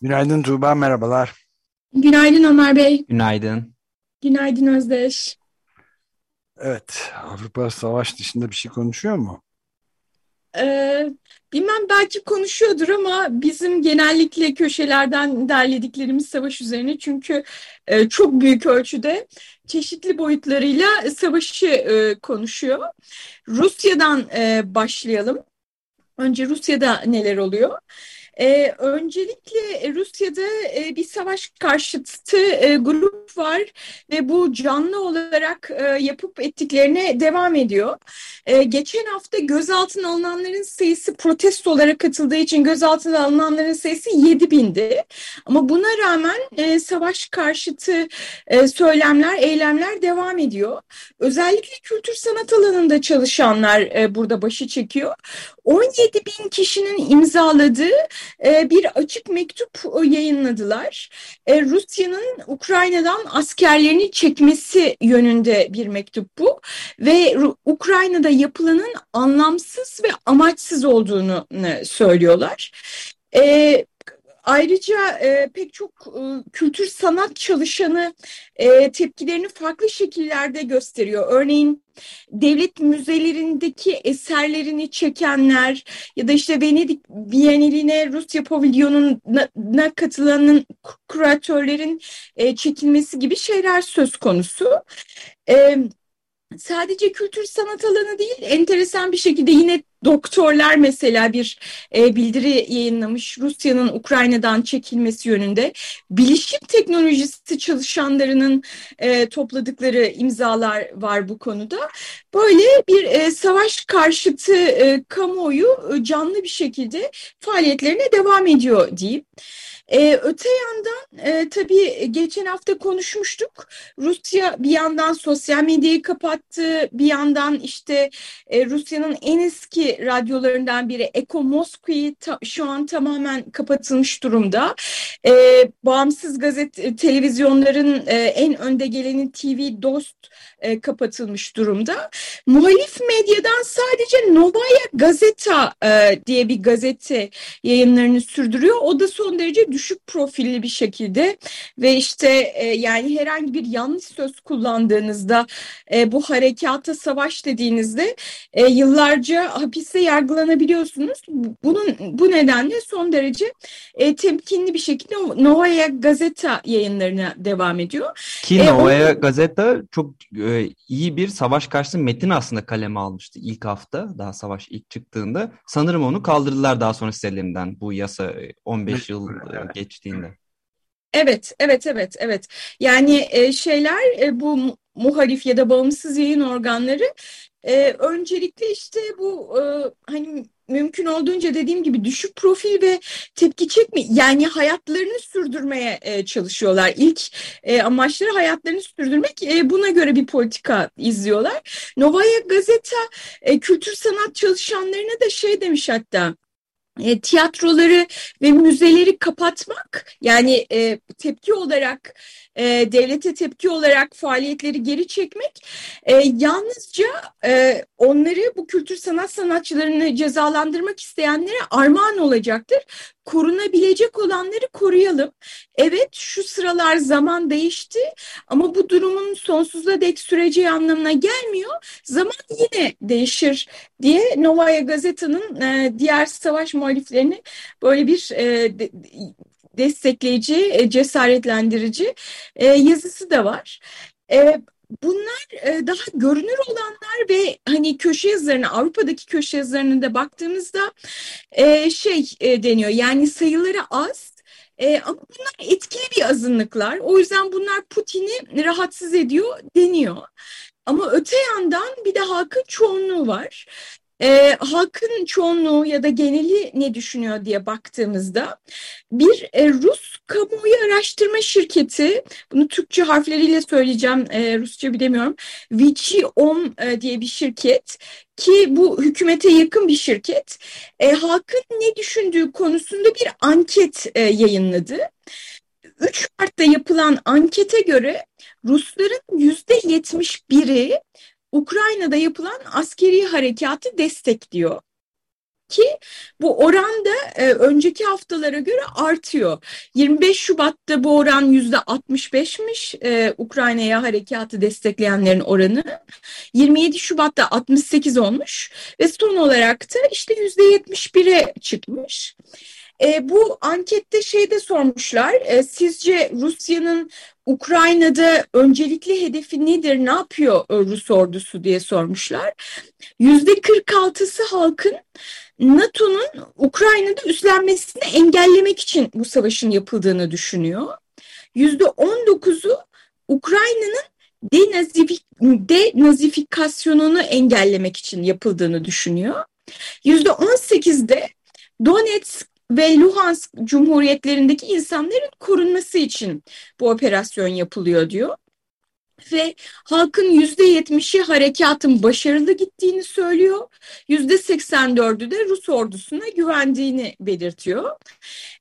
Günaydın Tuğba, merhabalar. Günaydın Ömer Bey. Günaydın. Günaydın Özdeş. Evet, Avrupa savaş dışında bir şey konuşuyor mu? Ee, bilmem belki konuşuyordur ama bizim genellikle köşelerden derlediklerimiz savaş üzerine çünkü e, çok büyük ölçüde çeşitli boyutlarıyla savaşı e, konuşuyor. Rusya'dan e, başlayalım. Önce Rusya'da neler oluyor? Ee, öncelikle Rusya'da e, bir savaş karşıtı e, grup var ve bu canlı olarak e, yapıp ettiklerine devam ediyor. E, geçen hafta gözaltına alınanların sayısı protesto olarak katıldığı için gözaltına alınanların sayısı 7 bindi. Ama buna rağmen e, savaş karşıtı e, söylemler, eylemler devam ediyor. Özellikle kültür sanat alanında çalışanlar e, burada başı çekiyor. 17 bin kişinin imzaladığı e, bir açık mektup yayınladılar. E, Rusya'nın Ukrayna'dan askerlerini çekmesi yönünde bir mektup bu ve Ukrayna'da yapılanın anlamsız ve amaçsız olduğunu e, söylüyorlar. E, Ayrıca e, pek çok e, kültür sanat çalışanı e, tepkilerini farklı şekillerde gösteriyor. Örneğin devlet müzelerindeki eserlerini çekenler ya da işte Venedik Bienali'ne Rusya pavilyonuna katılanın kuratörlerin e, çekilmesi gibi şeyler söz konusu. Evet sadece kültür sanat alanı değil, enteresan bir şekilde yine doktorlar mesela bir e, bildiri yayınlamış Rusya'nın Ukrayna'dan çekilmesi yönünde. Bilişim teknolojisi çalışanlarının e, topladıkları imzalar var bu konuda. Böyle bir e, savaş karşıtı e, kamuoyu e, canlı bir şekilde faaliyetlerine devam ediyor diyeyim. Ee, öte yandan e, tabii geçen hafta konuşmuştuk. Rusya bir yandan sosyal medyayı kapattı. Bir yandan işte e, Rusya'nın en eski radyolarından biri Eko Moskva'yı şu an tamamen kapatılmış durumda. E, bağımsız gazete televizyonların e, en önde geleni TV Dost e, kapatılmış durumda. Muhalif medyadan sadece Novaya Gazeta e, diye bir gazete yayınlarını sürdürüyor. O da son derece düşük profilli bir şekilde ve işte e, yani herhangi bir yanlış söz kullandığınızda e, bu harekata savaş dediğinizde e, yıllarca hapiste yargılanabiliyorsunuz. Bunun bu nedenle son derece e, temkinli bir şekilde Novaya Gazeta yayınlarına devam ediyor. Ki e, Novaya o, Gazeta çok e, iyi bir savaş karşıtı metin aslında kaleme almıştı ilk hafta daha savaş ilk çıktığında. Sanırım onu kaldırdılar daha sonra sitelerinden bu yasa 15 yıl geçtiğinde. Evet, evet, evet, evet. Yani e, şeyler e, bu muhalif ya da bağımsız yayın organları e, öncelikle işte bu e, hani mümkün olduğunca dediğim gibi düşük profil ve tepki çekme yani hayatlarını sürdürmeye e, çalışıyorlar. İlk e, amaçları hayatlarını sürdürmek. E, buna göre bir politika izliyorlar. Novaya Gazeta e, kültür sanat çalışanlarına da şey demiş hatta e, tiyatroları ve müzeleri kapatmak yani e, tepki olarak e, devlete tepki olarak faaliyetleri geri çekmek e, yalnızca e, onları bu kültür sanat sanatçılarını cezalandırmak isteyenlere armağan olacaktır. Korunabilecek olanları koruyalım. Evet şu sıralar zaman değişti ama bu durumun sonsuza dek süreceği anlamına gelmiyor. Zaman yine değişir diye Novaya Gazeta'nın e, diğer savaş muhaliflerini böyle bir e, de, destekleyici, e, cesaretlendirici e, yazısı da var. E, bunlar daha görünür olanlar ve hani köşe yazılarına Avrupa'daki köşe yazılarına da baktığımızda şey deniyor yani sayıları az ama bunlar etkili bir azınlıklar. O yüzden bunlar Putin'i rahatsız ediyor deniyor. Ama öte yandan bir de halkın çoğunluğu var. E, halkın çoğunluğu ya da geneli ne düşünüyor diye baktığımızda bir e, Rus kamuoyu araştırma şirketi, bunu Türkçe harfleriyle söyleyeceğim, e, Rusça bilemiyorum, Vici.om e, diye bir şirket ki bu hükümete yakın bir şirket, e, halkın ne düşündüğü konusunda bir anket e, yayınladı. 3 Mart'ta yapılan ankete göre Rusların yüzde 71'i Ukrayna'da yapılan askeri harekatı destekliyor ki bu oran da e, önceki haftalara göre artıyor. 25 Şubat'ta bu oran yüzde 65'miş e, Ukrayna'ya harekatı destekleyenlerin oranı. 27 Şubat'ta 68 olmuş ve son olarak da işte yüzde 71'e çıkmış. E, bu ankette şeyde sormuşlar, e, sizce Rusya'nın Ukrayna'da öncelikli hedefi nedir, ne yapıyor e, Rus ordusu diye sormuşlar. Yüzde 46'sı halkın NATO'nun Ukrayna'da üstlenmesini engellemek için bu savaşın yapıldığını düşünüyor. Yüzde 19'u Ukrayna'nın denazifik, denazifikasyonunu engellemek için yapıldığını düşünüyor. Yüzde 18'de Donetsk ve Luhansk cumhuriyetlerindeki insanların korunması için bu operasyon yapılıyor diyor. Ve halkın yüzde yetmişi harekatın başarılı gittiğini söylüyor. Yüzde seksen dördü de Rus ordusuna güvendiğini belirtiyor.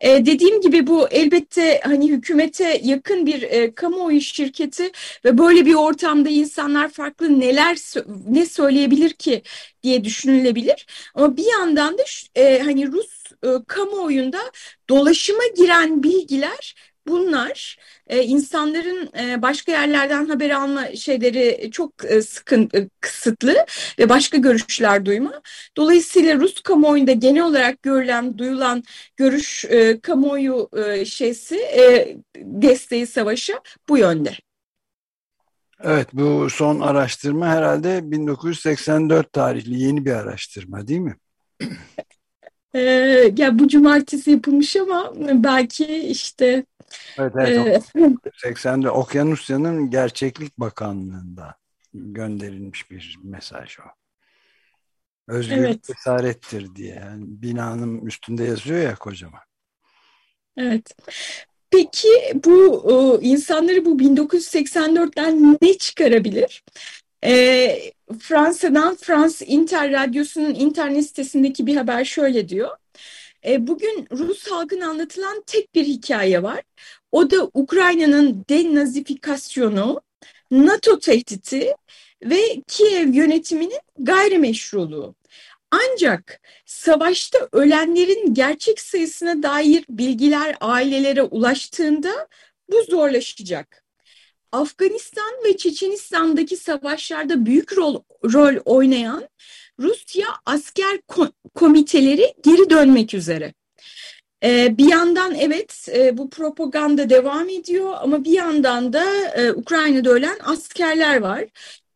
Ee, dediğim gibi bu elbette hani hükümete yakın bir e, kamuoyu şirketi ve böyle bir ortamda insanlar farklı neler ne söyleyebilir ki diye düşünülebilir. Ama bir yandan da e, hani Rus e, kamuoyunda dolaşıma giren bilgiler bunlar e, insanların e, başka yerlerden haber alma şeyleri çok e, sıkın, e, kısıtlı ve başka görüşler duyma. Dolayısıyla Rus kamuoyunda genel olarak görülen, duyulan görüş e, kamuoyu e, şeysi e, desteği savaşa bu yönde. Evet bu son araştırma herhalde 1984 tarihli yeni bir araştırma değil mi? Ee, ya bu cumartesi yapılmış ama belki işte Evet, evet. E, 80'de Okyanusya'nın Gerçeklik Bakanlığı'nda gönderilmiş bir mesaj o. Özgürlük evet. cesarettir diye. Yani binanın üstünde yazıyor ya kocaman. Evet. Peki bu insanları bu 1984'ten ne çıkarabilir? E, Fransa'dan Frans Inter Radyosu'nun internet sitesindeki bir haber şöyle diyor. E, bugün Rus halkına anlatılan tek bir hikaye var. O da Ukrayna'nın denazifikasyonu, NATO tehdidi ve Kiev yönetiminin gayrimeşruluğu. Ancak savaşta ölenlerin gerçek sayısına dair bilgiler ailelere ulaştığında bu zorlaşacak. Afganistan ve Çeçenistan'daki savaşlarda büyük rol, rol oynayan Rusya asker komiteleri geri dönmek üzere. Ee, bir yandan evet e, bu propaganda devam ediyor ama bir yandan da e, Ukrayna'da ölen askerler var.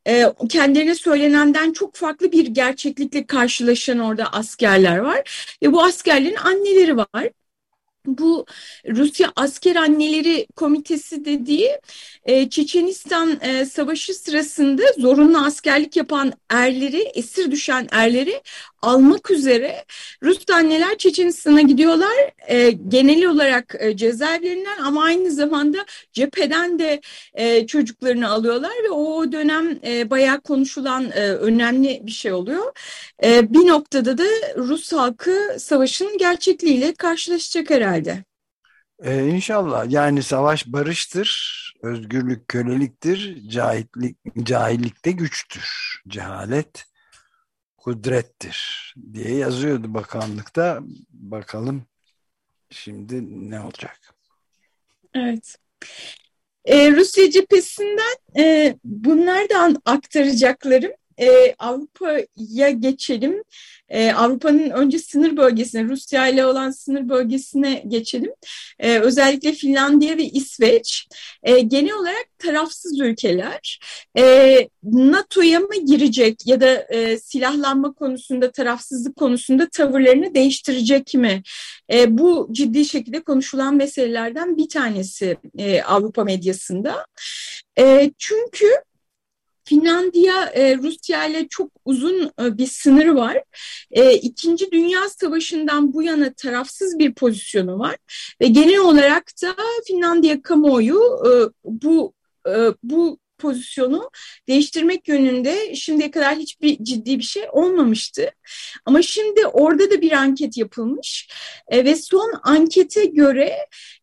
E, kendilerine söylenenden çok farklı bir gerçeklikle karşılaşan orada askerler var. Ve bu askerlerin anneleri var bu Rusya Asker Anneleri Komitesi dediği e, Çeçenistan e, Savaşı sırasında zorunlu askerlik yapan erleri, esir düşen erleri almak üzere Rus anneler Çeçenistan'a gidiyorlar. E, genel olarak e, cezaevlerinden ama aynı zamanda cepheden de e, çocuklarını alıyorlar ve o dönem e, bayağı konuşulan e, önemli bir şey oluyor. E, bir noktada da Rus halkı savaşın gerçekliğiyle karşılaşacak herhalde. Ee, inşallah yani savaş barıştır, özgürlük köleliktir, cahillik, cahillikte güçtür, cehalet kudrettir diye yazıyordu bakanlıkta. Bakalım şimdi ne olacak? Evet. Ee, Rusya cephesinden e, bunlardan aktaracaklarım. E, Avrupa'ya geçelim. E, Avrupa'nın önce sınır bölgesine, Rusya ile olan sınır bölgesine geçelim. E, özellikle Finlandiya ve İsveç e, genel olarak tarafsız ülkeler. E, NATO'ya mı girecek ya da e, silahlanma konusunda, tarafsızlık konusunda tavırlarını değiştirecek mi? E, bu ciddi şekilde konuşulan meselelerden bir tanesi e, Avrupa medyasında. E, çünkü Finlandiya e, Rusya ile çok uzun e, bir sınırı var. E, İkinci Dünya Savaşı'ndan bu yana tarafsız bir pozisyonu var ve genel olarak da Finlandiya kamuoyu bu bu pozisyonu değiştirmek yönünde şimdiye kadar hiçbir ciddi bir şey olmamıştı. Ama şimdi orada da bir anket yapılmış e, ve son ankete göre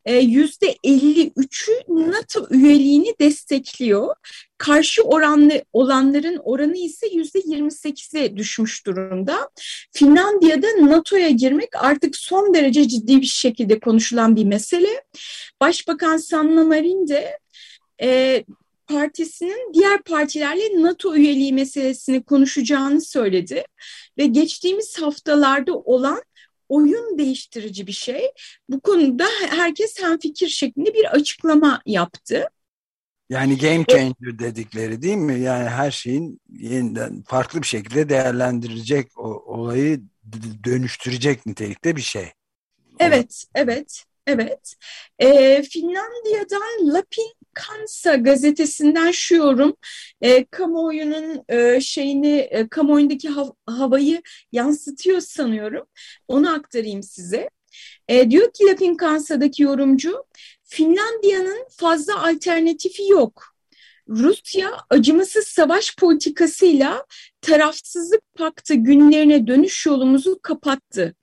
e, yüzde 53'ü NATO üyeliğini destekliyor. Karşı oranlı olanların oranı ise yüzde 28'e düşmüş durumda. Finlandiya'da NATO'ya girmek artık son derece ciddi bir şekilde konuşulan bir mesele. Başbakan Sanna Marin de e, partisinin diğer partilerle NATO üyeliği meselesini konuşacağını söyledi ve geçtiğimiz haftalarda olan oyun değiştirici bir şey. Bu konuda herkes hem fikir şeklinde bir açıklama yaptı. Yani game changer dedikleri değil mi? Yani her şeyin yeniden farklı bir şekilde değerlendirecek o olayı dönüştürecek nitelikte bir şey. Evet, evet. Evet. E, Finlandiya'dan Lapin Kansa gazetesinden şu yorum e, kamuoyunun e, şeyini e, kamuoyundaki hav havayı yansıtıyor sanıyorum. Onu aktarayım size. E, diyor ki Lapin Kansa'daki yorumcu Finlandiya'nın fazla alternatifi yok. Rusya acımasız savaş politikasıyla tarafsızlık paktı günlerine dönüş yolumuzu kapattı.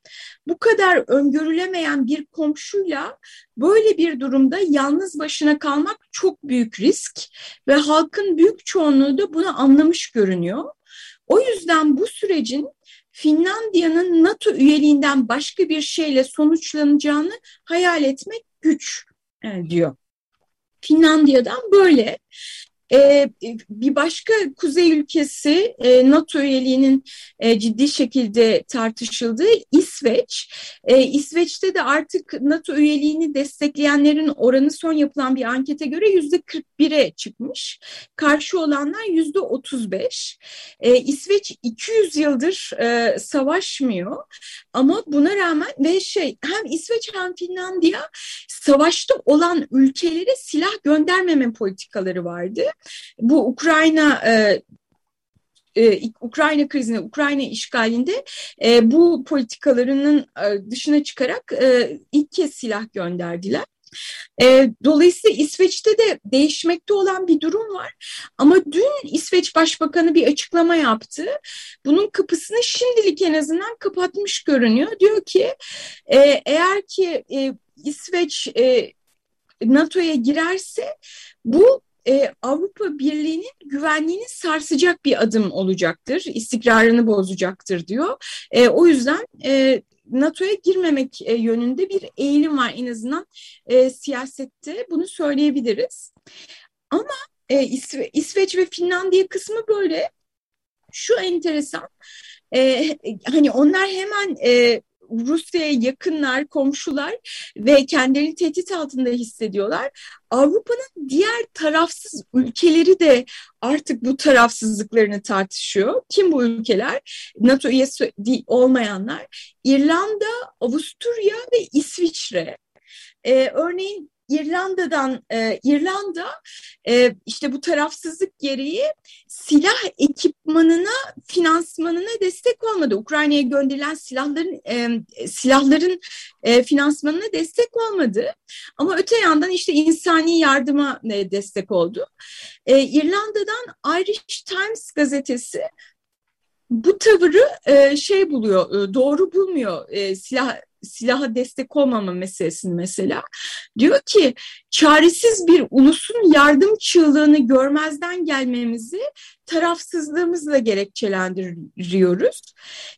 Bu kadar öngörülemeyen bir komşuyla böyle bir durumda yalnız başına kalmak çok büyük risk ve halkın büyük çoğunluğu da bunu anlamış görünüyor. O yüzden bu sürecin Finlandiya'nın NATO üyeliğinden başka bir şeyle sonuçlanacağını hayal etmek güç e, diyor. Finlandiya'dan böyle. E, bir başka kuzey ülkesi e, NATO üyeliğinin e, ciddi şekilde tartışıldığı İsveç. E, İsveç'te de artık NATO üyeliğini destekleyenlerin oranı son yapılan bir ankete göre yüzde 41'e çıkmış. Karşı olanlar yüzde 35. E, İsveç 200 yıldır e, savaşmıyor ama buna rağmen ve şey hem İsveç hem Finlandiya savaşta olan ülkelere silah göndermeme politikaları vardı bu Ukrayna e, e, Ukrayna krizine, Ukrayna işgalinde e, bu politikalarının e, dışına çıkarak ilk kez silah gönderdiler. E, dolayısıyla İsveç'te de değişmekte olan bir durum var. Ama dün İsveç Başbakanı bir açıklama yaptı. Bunun kapısını şimdilik en azından kapatmış görünüyor. Diyor ki e, eğer ki e, İsveç e, NATO'ya girerse bu e, Avrupa Birliği'nin güvenliğini sarsacak bir adım olacaktır, istikrarını bozacaktır diyor. E, o yüzden e, NATO'ya girmemek e, yönünde bir eğilim var en azından e, siyasette bunu söyleyebiliriz. Ama e, İsve İsveç ve Finlandiya kısmı böyle. Şu enteresan, e, hani onlar hemen e, Rusya'ya yakınlar, komşular ve kendilerini tehdit altında hissediyorlar. Avrupa'nın diğer tarafsız ülkeleri de artık bu tarafsızlıklarını tartışıyor. Kim bu ülkeler? NATO üyesi olmayanlar. İrlanda, Avusturya ve İsviçre. Ee, örneğin İrlanda'dan e, İrlanda e, işte bu tarafsızlık gereği silah ekipmanına finansmanına destek olmadı. Ukrayna'ya gönderilen silahların e, silahların e, finansmanına destek olmadı. Ama öte yandan işte insani yardıma e, destek oldu. E, İrlanda'dan Irish Times gazetesi bu tavırı e, şey buluyor, e, doğru bulmuyor e, silah silaha destek olmama meselesini mesela. Diyor ki çaresiz bir ulusun yardım çığlığını görmezden gelmemizi tarafsızlığımızla gerekçelendiriyoruz.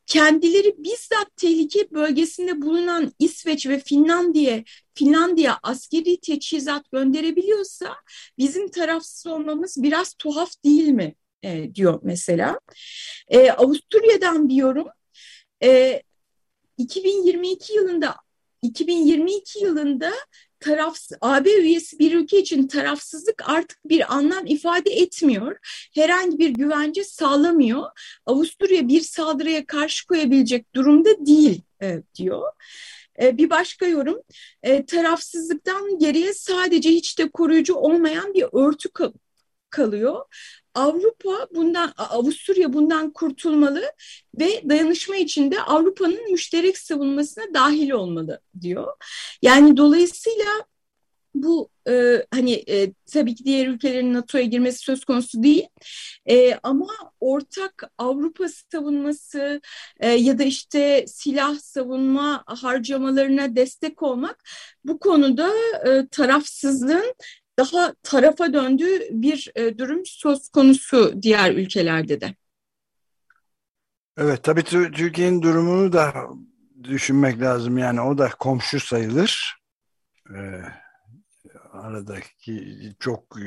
Kendileri bizzat tehlike bölgesinde bulunan İsveç ve Finlandiya Finlandiya askeri teçhizat gönderebiliyorsa bizim tarafsız olmamız biraz tuhaf değil mi? E, diyor mesela. E, Avusturya'dan bir yorum. E, 2022 yılında 2022 yılında tarafsız AB üyesi bir ülke için tarafsızlık artık bir anlam ifade etmiyor. Herhangi bir güvence sağlamıyor. Avusturya bir saldırıya karşı koyabilecek durumda değil e, diyor. E, bir başka yorum e, tarafsızlıktan geriye sadece hiç de koruyucu olmayan bir örtü kalıyor. Avrupa bundan, Avusturya bundan kurtulmalı ve dayanışma içinde Avrupa'nın müşterek savunmasına dahil olmalı diyor. Yani dolayısıyla bu e, hani e, tabii ki diğer ülkelerin NATO'ya girmesi söz konusu değil e, ama ortak Avrupa savunması e, ya da işte silah savunma harcamalarına destek olmak bu konuda e, tarafsızlığın daha tarafa döndüğü bir e, durum söz konusu diğer ülkelerde de. Evet tabii Türkiye'nin durumunu da düşünmek lazım yani o da komşu sayılır. Ee, aradaki çok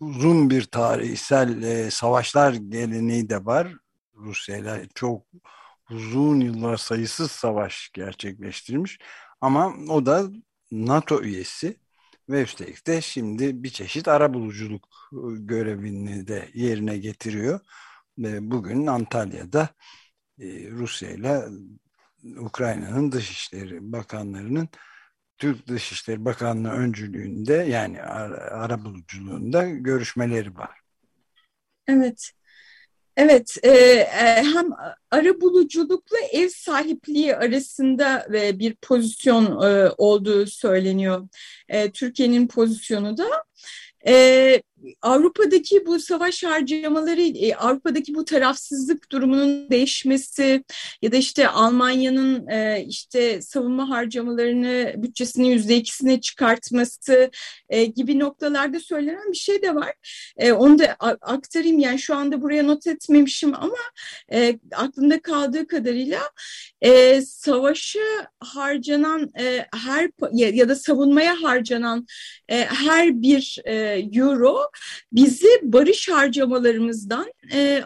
uzun bir tarihsel e, savaşlar geleneği de var. Rusya ile çok uzun yıllar sayısız savaş gerçekleştirmiş. Ama o da NATO üyesi ve üstelik de şimdi bir çeşit ara buluculuk e, görevini de yerine getiriyor. Ve bugün Antalya'da Rusya ile Ukrayna'nın Dışişleri Bakanlarının Türk Dışişleri Bakanlığı öncülüğünde yani ara buluculuğunda görüşmeleri var. Evet. Evet, e, e, hem ara buluculukla ev sahipliği arasında e, bir pozisyon e, olduğu söyleniyor. E, Türkiye'nin pozisyonu da. E, Avrupa'daki bu savaş harcamaları, e, Avrupa'daki bu tarafsızlık durumunun değişmesi ya da işte Almanya'nın e, işte savunma harcamalarını bütçesinin yüzde ikisine çıkartması e, gibi noktalarda söylenen bir şey de var. Onu da aktarayım yani şu anda buraya not etmemişim ama aklımda kaldığı kadarıyla savaşı harcanan e, her ya, da savunmaya harcanan her bir euro bizi barış harcamalarımızdan e,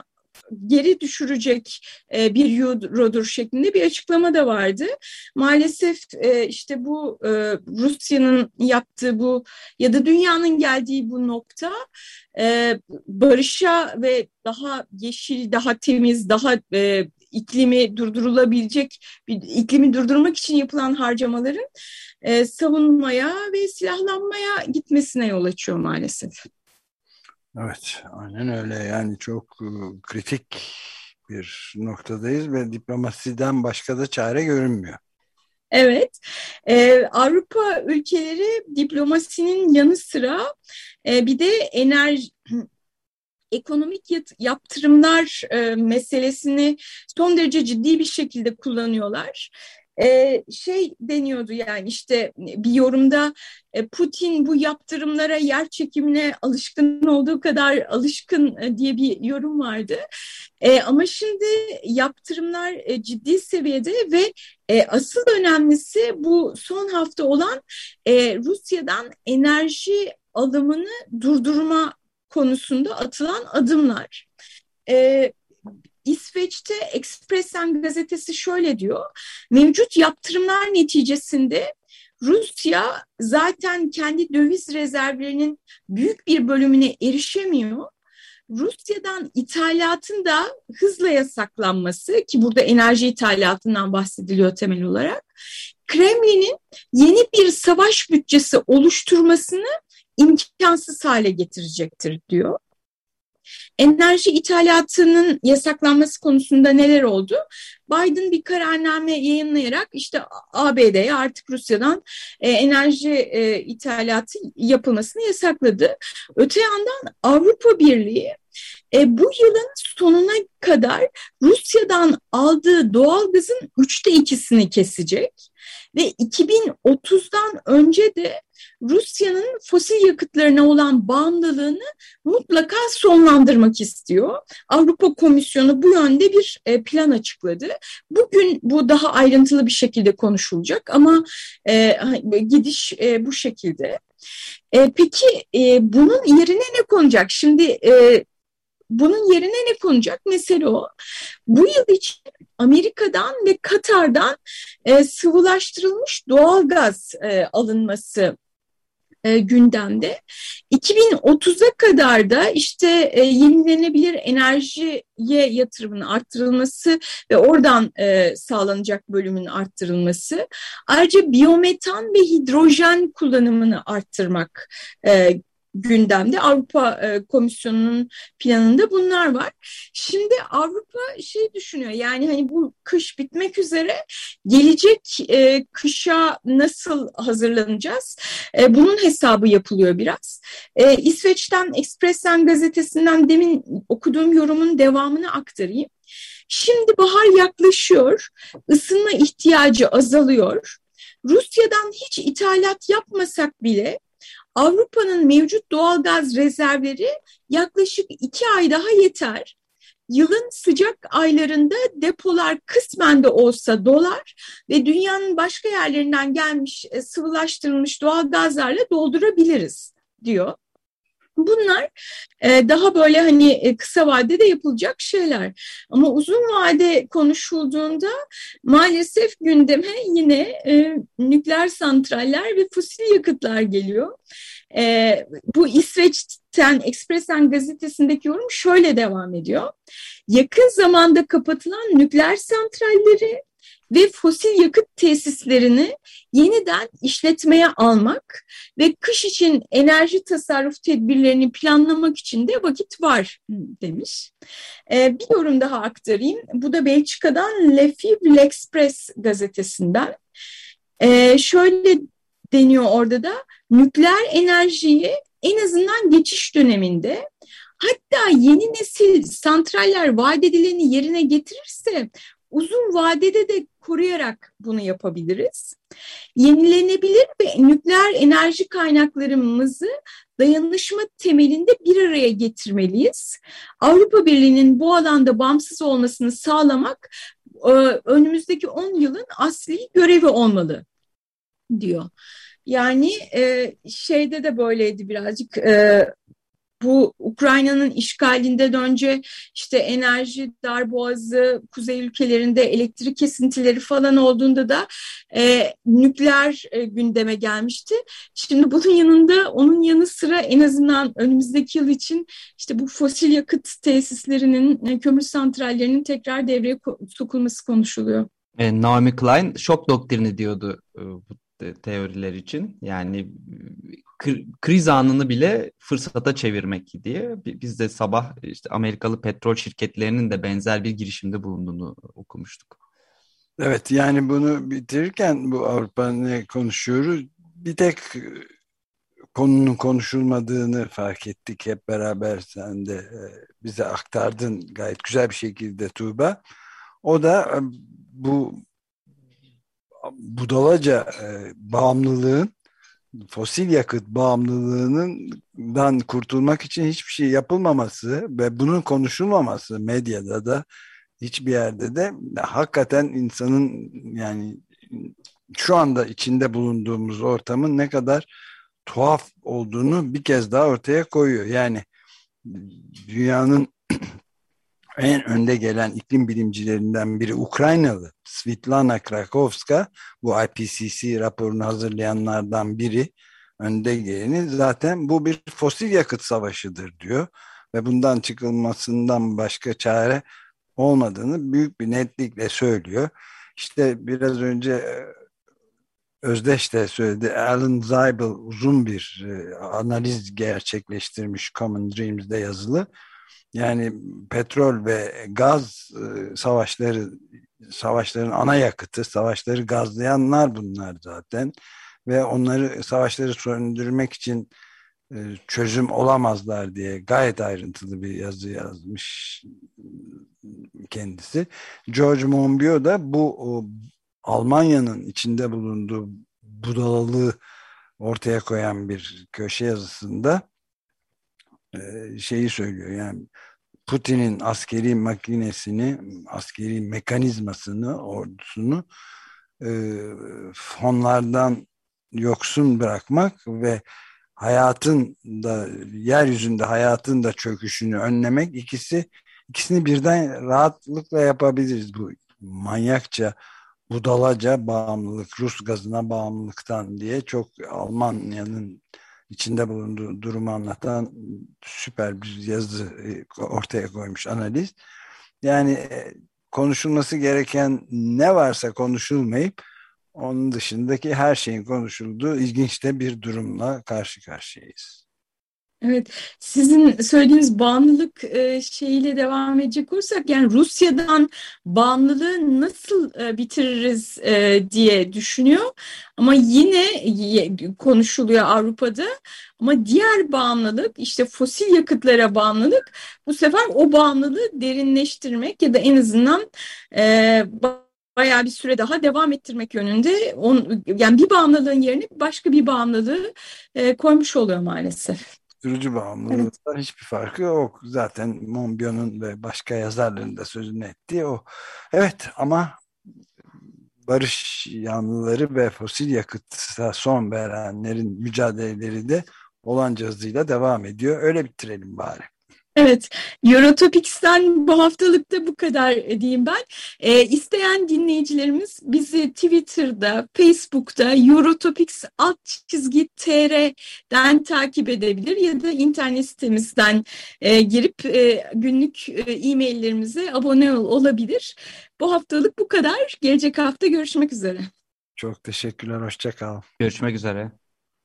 geri düşürecek e, bir eurodur şeklinde bir açıklama da vardı. Maalesef e, işte bu e, Rusya'nın yaptığı bu ya da dünyanın geldiği bu nokta barışa ve daha yeşil, daha temiz, daha iklimi durdurulabilecek, iklimi durdurmak için yapılan harcamaların savunmaya ve silahlanmaya gitmesine yol açıyor maalesef. Evet, aynen öyle. Yani çok e, kritik bir noktadayız ve diplomasiden başka da çare görünmüyor. Evet, ee, Avrupa ülkeleri diplomasinin yanı sıra e, bir de enerji ekonomik yaptırımlar e, meselesini son derece ciddi bir şekilde kullanıyorlar e, şey deniyordu yani işte bir yorumda e, Putin bu yaptırımlara yer çekimine alışkın olduğu kadar alışkın e, diye bir yorum vardı. E, ama şimdi yaptırımlar ciddi seviyede ve asıl önemlisi bu son hafta olan Rusya'dan enerji alımını durdurma konusunda atılan adımlar. İsveç'te Expressen gazetesi şöyle diyor. Mevcut yaptırımlar neticesinde Rusya zaten kendi döviz rezervlerinin büyük bir bölümüne erişemiyor. Rusya'dan ithalatın da hızla yasaklanması ki burada enerji ithalatından bahsediliyor temel olarak. Kremlin'in yeni bir savaş bütçesi oluşturmasını imkansız hale getirecektir diyor. Enerji ithalatının yasaklanması konusunda neler oldu? Biden bir kararname yayınlayarak işte ABD'ye artık Rusya'dan e, enerji e, ithalatı yapılmasını yasakladı. Öte yandan Avrupa Birliği e, bu yılın sonuna kadar Rusya'dan aldığı doğalgazın üçte ikisini kesecek ve 2030'dan önce de Rusya'nın fosil yakıtlarına olan bağımlılığını mutlaka sonlandırmak istiyor. Avrupa Komisyonu bu yönde bir e, plan açıkladı. Bugün bu daha ayrıntılı bir şekilde konuşulacak ama e, gidiş e, bu şekilde. Peki bunun yerine ne konacak? Şimdi bunun yerine ne konacak? Mesele o. Bu yıl için Amerika'dan ve Katar'dan e, sıvılaştırılmış doğal gaz e, alınması e, gündemde. 2030'a kadar da işte e, yenilenebilir enerjiye yatırımın arttırılması ve oradan e, sağlanacak bölümün arttırılması. Ayrıca biyometan ve hidrojen kullanımını arttırmak e, gündemde. Avrupa e, Komisyonu'nun planında bunlar var. Şimdi Avrupa şey düşünüyor yani hani bu kış bitmek üzere gelecek e, kışa nasıl hazırlanacağız? E, bunun hesabı yapılıyor biraz. İsveç'ten Expressen gazetesinden demin okuduğum yorumun devamını aktarayım. Şimdi bahar yaklaşıyor, ısınma ihtiyacı azalıyor. Rusya'dan hiç ithalat yapmasak bile Avrupa'nın mevcut doğal gaz rezervleri yaklaşık iki ay daha yeter. Yılın sıcak aylarında depolar kısmen de olsa dolar ve dünyanın başka yerlerinden gelmiş e, sıvılaştırılmış doğal gazlarla doldurabiliriz diyor. Bunlar e, daha böyle hani e, kısa vadede yapılacak şeyler. Ama uzun vade konuşulduğunda maalesef gündeme yine e, nükleer santraller ve fosil yakıtlar geliyor. Bu İsveç'ten Expressen gazetesindeki yorum şöyle devam ediyor. Yakın zamanda kapatılan nükleer santralleri ve fosil yakıt tesislerini yeniden işletmeye almak ve kış için enerji tasarruf tedbirlerini planlamak için de vakit var demiş. Ee, bir yorum daha aktarayım. Bu da Belçika'dan Le Fibr L'Express gazetesinden. Ee, şöyle deniyor orada da nükleer enerjiyi en azından geçiş döneminde hatta yeni nesil santraller vaat edileni yerine getirirse uzun vadede de koruyarak bunu yapabiliriz. Yenilenebilir ve nükleer enerji kaynaklarımızı dayanışma temelinde bir araya getirmeliyiz. Avrupa Birliği'nin bu alanda bağımsız olmasını sağlamak e, önümüzdeki 10 yılın asli görevi olmalı diyor. Yani e, şeyde de böyleydi birazcık e, bu Ukrayna'nın işgalinden önce işte enerji darboğazı, kuzey ülkelerinde elektrik kesintileri falan olduğunda da e, nükleer e, gündeme gelmişti. Şimdi bunun yanında onun yanı sıra en azından önümüzdeki yıl için işte bu fosil yakıt tesislerinin, e, kömür santrallerinin tekrar devreye sokulması konuşuluyor. E, Naomi Klein şok doktrini diyordu e, bu teoriler için. Yani kriz anını bile fırsata çevirmek diye. Biz de sabah işte Amerikalı petrol şirketlerinin de benzer bir girişimde bulunduğunu okumuştuk. Evet yani bunu bitirirken bu Avrupa ne konuşuyoruz? Bir tek konunun konuşulmadığını fark ettik hep beraber sen de e, bize aktardın gayet güzel bir şekilde Tuğba. O da e, bu budalaca e, bağımlılığın fosil yakıt bağımlılığından kurtulmak için hiçbir şey yapılmaması ve bunun konuşulmaması medyada da hiçbir yerde de hakikaten insanın yani şu anda içinde bulunduğumuz ortamın ne kadar tuhaf olduğunu bir kez daha ortaya koyuyor. Yani dünyanın en önde gelen iklim bilimcilerinden biri Ukraynalı Svitlana Krakowska bu IPCC raporunu hazırlayanlardan biri önde geleni zaten bu bir fosil yakıt savaşıdır diyor ve bundan çıkılmasından başka çare olmadığını büyük bir netlikle söylüyor. İşte biraz önce e, Özdeş de söyledi. Alan Zeibel uzun bir e, analiz gerçekleştirmiş Common Dreams'de yazılı. Yani petrol ve gaz e, savaşları savaşların ana yakıtı, savaşları gazlayanlar bunlar zaten ve onları savaşları söndürmek için e, çözüm olamazlar diye gayet ayrıntılı bir yazı yazmış kendisi. George Monbiot da bu Almanya'nın içinde bulunduğu budalalığı ortaya koyan bir köşe yazısında e, şeyi söylüyor. Yani Putin'in askeri makinesini, askeri mekanizmasını, ordusunu e, fonlardan yoksun bırakmak ve hayatın da yeryüzünde hayatın da çöküşünü önlemek ikisi ikisini birden rahatlıkla yapabiliriz. Bu manyakça budalaca bağımlılık Rus gazına bağımlılıktan diye çok Almanya'nın içinde bulunduğu durumu anlatan süper bir yazı e, ortaya koymuş analiz. Yani e, konuşulması gereken ne varsa konuşulmayıp onun dışındaki her şeyin konuşulduğu ilginç de bir durumla karşı karşıyayız. Evet, sizin söylediğiniz bağımlılık e, şeyiyle devam edecek olursak yani Rusya'dan bağımlılığı nasıl e, bitiririz e, diye düşünüyor. Ama yine konuşuluyor Avrupa'da. Ama diğer bağımlılık işte fosil yakıtlara bağımlılık bu sefer o bağımlılığı derinleştirmek ya da en azından e, bayağı bir süre daha devam ettirmek yönünde yani bir bağımlılığın yerine başka bir bağımlılığı koymuş oluyor maalesef. Bağımlılıkta evet. hiçbir farkı yok. Zaten Monbiot'un ve başka yazarların da sözünü ettiği o. Evet ama barış yanlıları ve fosil yakıta son verenlerin mücadeleleri de olanca hızıyla devam ediyor. Öyle bitirelim bari. Evet, Eurotopics'ten bu haftalıkta bu kadar diyeyim ben. E, isteyen dinleyicilerimiz bizi Twitter'da, Facebook'ta Eurotopics alt çizgi tr'den takip edebilir ya da internet sitemizden e, girip e, günlük e, e-maillerimize abone olabilir. Bu haftalık bu kadar. Gelecek hafta görüşmek üzere. Çok teşekkürler, hoşçakal. Görüşmek üzere.